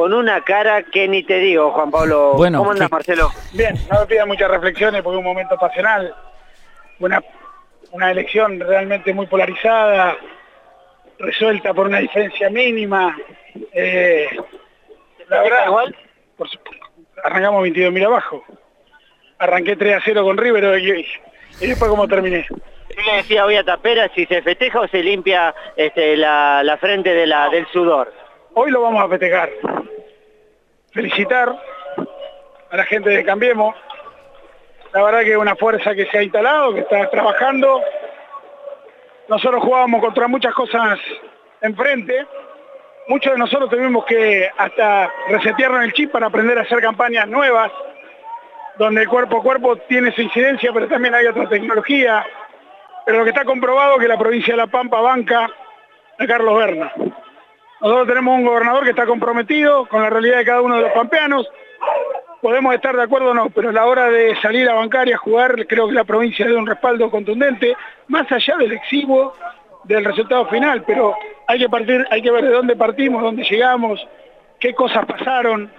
con una cara que ni te digo, Juan Pablo. Bueno, ¿Cómo andas, que- Marcelo? Bien, no me pidan muchas reflexiones porque es un momento pasional, una, una elección realmente muy polarizada, resuelta por una diferencia mínima. eh, la verdad, igual? por arrancamos 22 mil abajo. Arranqué 3 a 0 con River y, y después cómo terminé. Yo le decía hoy a Tapera si se festeja o se limpia este, la, la frente de la, del sudor. Hoy lo vamos a festejar. Felicitar a la gente de Cambiemos. La verdad que es una fuerza que se ha instalado, que está trabajando. Nosotros jugábamos contra muchas cosas enfrente. Muchos de nosotros tuvimos que hasta resetearnos el chip para aprender a hacer campañas nuevas, donde el cuerpo a cuerpo tiene su incidencia, pero también hay otra tecnología. Pero lo que está comprobado es que la provincia de La Pampa banca a Carlos Berna. Nosotros tenemos un gobernador que está comprometido con la realidad de cada uno de los pampeanos. Podemos estar de acuerdo o no, pero a la hora de salir a bancar y a jugar, creo que la provincia dio un respaldo contundente, más allá del exiguo del resultado final, pero hay que partir, hay que ver de dónde partimos, dónde llegamos, qué cosas pasaron.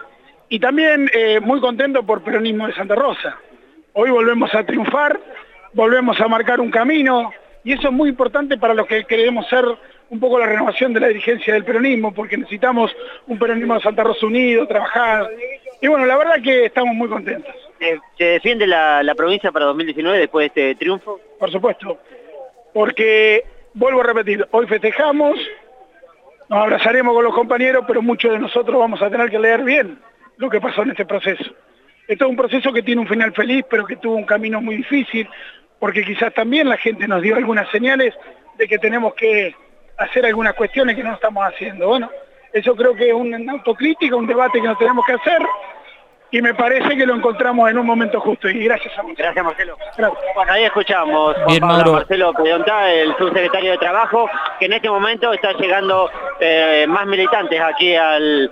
Y también eh, muy contento por Peronismo de Santa Rosa. Hoy volvemos a triunfar, volvemos a marcar un camino, y eso es muy importante para los que queremos ser un poco la renovación de la dirigencia del peronismo, porque necesitamos un peronismo de Santa Rosa unido, trabajar. Y bueno, la verdad que estamos muy contentos, Eh, ¿Se defiende la, la provincia para 2019 después de este triunfo? por supuesto. Porque, vuelvo a repetir, hoy festejamos, nos abrazaremos con los compañeros, pero muchos de nosotros vamos a tener que leer bien lo que pasó en este proceso. Esto es un proceso que tiene un final feliz, pero que tuvo un camino muy difícil, porque quizás también la gente nos dio algunas señales de que tenemos que hacer algunas cuestiones que no estamos haciendo. Bueno, eso creo que es una autocrítica, un debate que nos tenemos que hacer, y me parece que lo encontramos en un momento justo, y gracias a. Gracias, Marcelo. Gracias. Bueno, ahí escuchamos Juan Bien, Pablo. Marcelo Pedonta, el subsecretario de Trabajo, que en este momento está llegando eh, más militantes aquí al,